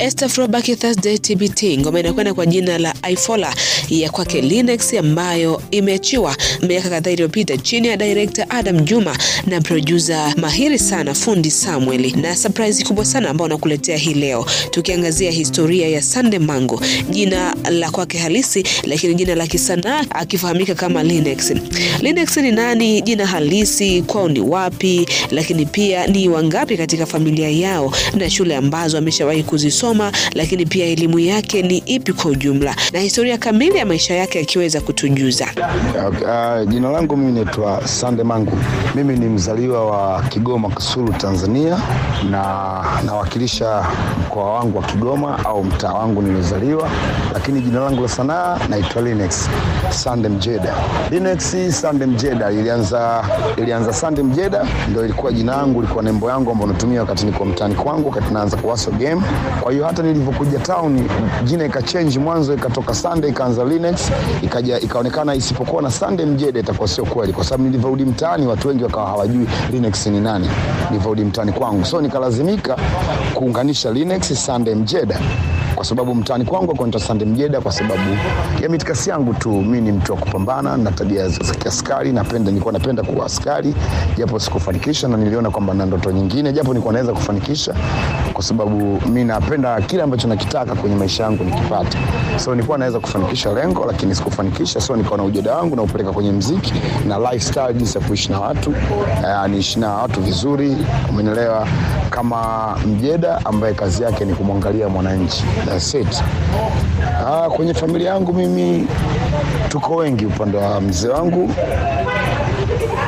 Esther Froback Thursday TBT, ngoma inakwenda kwa jina la Ifola ya kwake Linux ambayo imeachiwa miaka kadhaa iliyopita chini ya director Adam Juma na producer mahiri sana fundi Samuel, na surprise kubwa sana ambao nakuletea hii leo, tukiangazia historia ya Sande Mango, jina la kwake halisi, lakini jina la kisanaa akifahamika kama Linux. Linux ni nani? Jina halisi kwao ni wapi? Lakini pia ni wangapi katika familia yao na shule ambazo ameshawahi kuzisoma, lakini pia elimu yake ni ipi kwa ujumla, na historia kamili ya maisha yake akiweza kutujuza. Okay, uh, jina langu mimi naitwa Sande Mangu. Mimi ni mzaliwa wa Kigoma Kasulu, Tanzania na nawakilisha mkoa wangu wa Kigoma au mtaa wangu niliozaliwa, lakini jina langu la sanaa naitwa Linux Sande Mjeda. Linux Sande Mjeda ilianza ilianza Sande Mjeda ndio ilikuwa jina langu, ilikuwa nembo yangu ambayo natumia wakati niko mtaani kwangu, wakati naanza kuwaso game. Kwa hiyo hata nilivyokuja town jina ikachange, mwanzo ikatoka Sunday ikaanza Linux, ikaja ikaonekana isipokuwa na Sunday Mjede itakuwa sio kweli, kwa sababu nilivyorudi mtaani watu wengi wakawa hawajui Linux ni nani. Nilivyorudi mtaani kwangu, so nikalazimika kuunganisha Linux Sunday Mjeda kwa sababu mtaani kwangu kwa Sande Mjeda kwa sababu ya mitikasi yangu tu. Mi ni mtu wa kupambana na tabia za kiaskari, napenda nilikuwa napenda kuwa askari, japo sikufanikisha, na niliona kwamba na ndoto nyingine, japo nilikuwa naweza kufanikisha, kwa sababu mi napenda kile ambacho nakitaka kwenye maisha yangu nikipata. So nilikuwa naweza kufanikisha lengo, lakini sikufanikisha, so nikaona ujeda wangu na upeleka kwenye mziki na lifestyle, jinsi ya kuishi na watu uh, niishi na watu vizuri, umenielewa, kama mjeda ambaye kazi yake ni kumwangalia mwananchi. That's it. Ah, kwenye familia yangu mimi tuko wengi, upande wa mzee wangu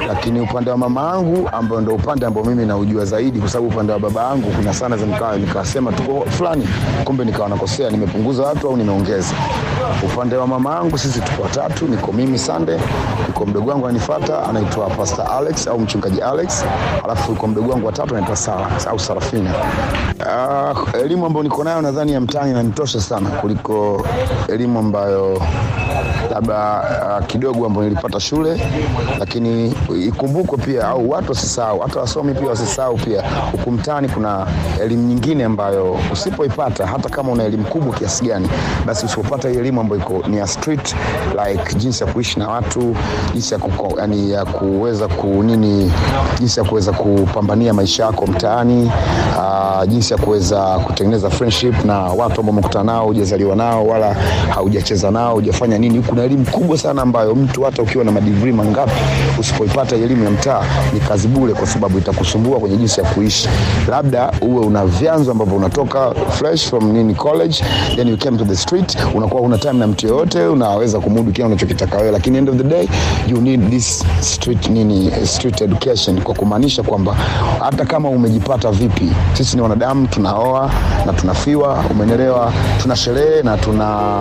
lakini upande wa mama yangu ambao ndo upande ambao mimi naujua zaidi, kwa sababu upande wa baba yangu kuna sana za nikasema tuko fulani, kumbe nikawa nakosea, nimepunguza watu au nimeongeza. Upande wa mama yangu sisi tuko watatu, niko mimi Sande, niko mdogo wangu ananifuata anaitwa Pastor Alex au mchungaji Alex, alafu kwa mdogo wangu watatu anaitwa Sara au Sarafina. Uh, elimu ambayo niko nayo nadhani ya mtaani inanitosha sana kuliko elimu ambayo labda uh, kidogo ambayo nilipata shule, lakini ikumbukwe pia au watu wasisahau, hata wasomi pia wasisahau pia, huku mtaani kuna elimu nyingine ambayo usipoipata, hata kama una elimu kubwa kiasi gani, basi usipopata elimu ambayo iko ni ya street like jinsi ya kuishi na watu, jinsi ya kuko, yani ya kuweza ku nini, jinsi ya kuweza kupambania maisha yako mtaani, uh, jinsi ya kuweza kutengeneza friendship na watu ambao umekutana nao, hujazaliwa nao wala haujacheza nao, hujafanya nini. Kuna elimu kubwa sana ambayo mtu hata ukiwa na madigrii mangapi usipoipata elimu ya mtaa ni kazi bure, kwa sababu itakusumbua kwenye jinsi ya kuishi. Labda uwe una vyanzo ambavyo unatoka fresh from nini college, then you came to the street, unakuwa una time na mtu yoyote, unaweza kumudu kile unachokitaka wewe, lakini end of the day you need this street nini, street education, kwa kumaanisha kwamba hata kama umejipata vipi, sisi ni wanadamu, tunaoa na tunafiwa, umenelewa, tuna sherehe na tuna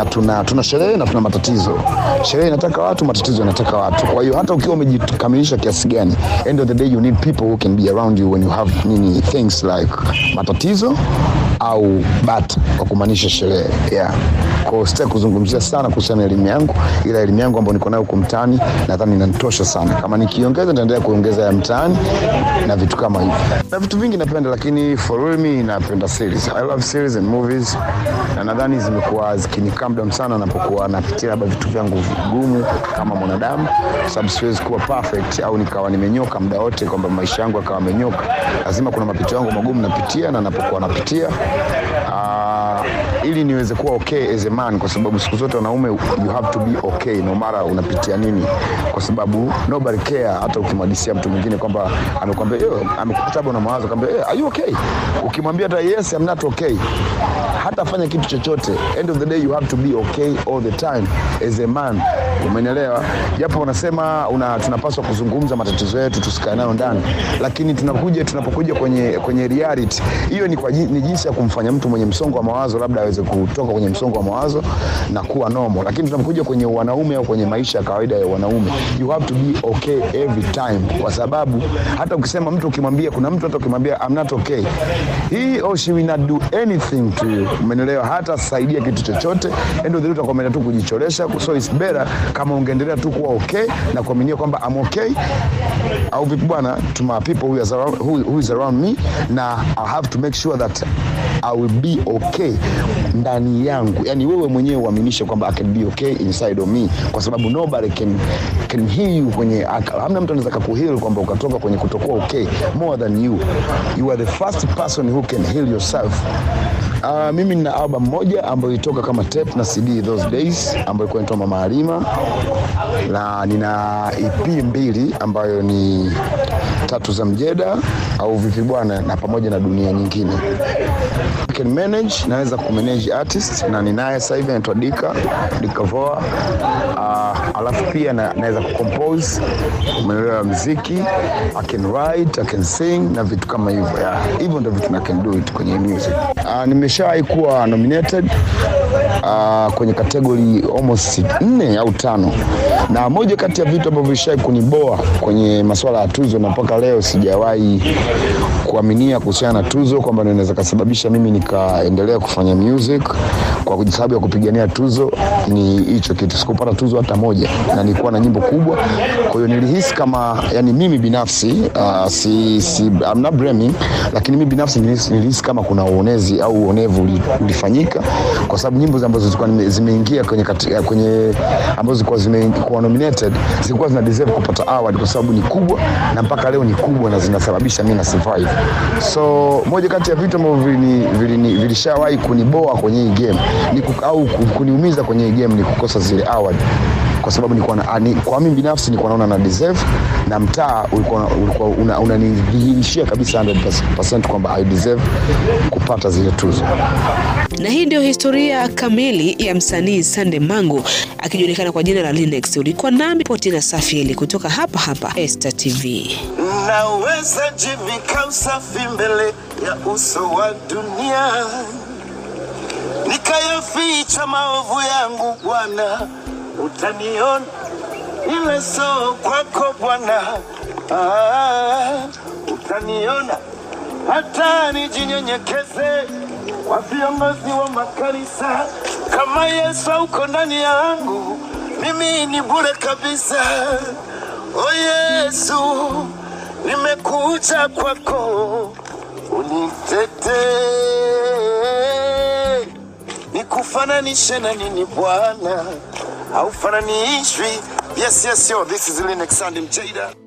na tuna tuna sherehe na tuna matatizo. Sherehe inataka watu, matatizo yanataka watu. Kwa hiyo hata ukiwa umejikamilisha kiasi gani, end of the day you need people who can be around you when you have nini things like matatizo au bat kwa kumaanisha sherehe yeah. Kwa hiyo sitaki kuzungumzia sana kuhusiana na elimu yangu, ila elimu yangu ambayo niko nayo huko mtaani nadhani inanitosha sana. Kama nikiongeza, nitaendelea kuongeza ya mtaani na vitu kama hivyo, na vitu vingi napenda, lakini for real me napenda series. I love series and movies, na nadhani zimekuwa zikini down sana napokuwa napitia labda vitu vyangu vigumu kama mwanadamu, sababu siwezi kuwa perfect au nikawa nimenyoka muda wote, kwamba maisha yangu akawa amenyoka. Lazima kuna mapito yangu magumu napitia, na napokuwa napitia ili niweze kuwa okay as a man, kwa sababu siku zote wanaume you have to be okay no mara unapitia nini, kwa sababu nobody care. Hata ukimwadisia mtu mwingine kwamba amekwambia yeye amekutaba na mawazo kwamba hey, are you okay? Ukimwambia hata yes I'm not okay, hata fanya kitu chochote, end of the day you have to be okay all the time as a man, umenielewa? Japo unasema una, tunapaswa kuzungumza matatizo yetu tusikae nayo ndani, lakini tunakuja tunapokuja kwenye kwenye reality hiyo ni, kwa, ni jinsi ya kumfanya mtu mwenye msongo wa mawazo labda aweze kutoka kwenye msongo wa mawazo na kuwa normal, lakini tunapokuja kwenye wanaume au kwenye maisha ya kawaida ya wanaume you have to be okay every time, kwa sababu hata ukisema mtu ukimwambia, kuna mtu hata ukimwambia I'm not okay, he or she will not do anything to you, umeelewa? Hata saidia kitu chochote, the day utakwenda tu kujichoresha. So it's better kama ungeendelea tu kuwa okay na kuaminia kwamba I'm okay. Au vipi bwana to my people who is around, who, who is around me na I have to make sure that I will be okay ndani yangu. Yani wewe mwenyewe uaminishe kwamba I can be okay inside of me. Kwa sababu nobody can, can heal you kwenye hamna mtu anaweza kukuheal kwamba ukatoka kwenye kutokuwa okay more than you. You are the first person who can heal yourself Uh, mimi nina album moja ambayo ilitoka kama tape na CD those days ambayo ilikuwa inaitwa Mama Halima na nina EP mbili ambayo ni tatu za mjeda au vipi bwana, na pamoja na dunia nyingine. Can manage, naweza kumanage artist na ninaye sasa hivi anaitwa Dika Dika Voa. Uh, alafu pia na, naweza kucompose ya muziki, I can write, I can sing na vitu kama hivyo. Hivyo ndio vitu na can do it kwenye music. Uh, nimeshawahi kuwa nominated uh, kwenye kategori almost nne au tano, na moja kati ya vitu ambavyo vishai kuniboa kwenye masuala ya tuzo na mpaka leo sijawahi kuaminia kuhusiana na tuzo kwamba inaweza kasababisha mimi nikaendelea kufanya music kwa sababu ya kupigania tuzo, ni hicho kitu. Sikupata tuzo hata moja na nilikuwa na nyimbo kubwa, kwa hiyo nilihisi kama yani mimi binafsi uh, si, si, I'm not blaming, lakini mimi binafsi nilihisi, nilihisi kama kuna uonezi au uonevu ulifanyika kwa sababu nyimbo ambazo zilikuwa zimeingia kwenye, kwenye ambazo zilikuwa zimekuwa nominated zilikuwa zina deserve kupata award kwa sababu ni kubwa na mpaka leo ni kubwa na zinasababisha mimi na survive. So moja kati ya vitu ambavyo vilishawahi kuniboa kwenye hii game ni au kuniumiza kwenye hii game ni kukosa zile award kwa sababu nilikuwa na, ni, kwa mimi binafsi nilikuwa naona na deserve na mtaa ulikuwa ulikuwa unanidhihirishia una kabisa 100% kwamba I deserve kupata zile tuzo. Na hii ndio historia kamili ya msanii Sande Mangu akijulikana kwa jina la Linex. Ulikuwa nami Potina Safieli kutoka hapa hapa Esta TV. Naweza jivika usafi mbele ya uso wa dunia, nikayaficha maovu yangu Bwana, utaniona ile so kwako Bwana, ah, utaniona hata nijinyenyekeze kwa viongozi wa makanisa. Kama Yesu uko ndani yangu, mimi ni bure kabisa. O Yesu, nimekuja kwako, unitete nikufananishe na nini Bwana? Haufananishwi. Yes, yes, yo, this is Linux Sandy Mjada.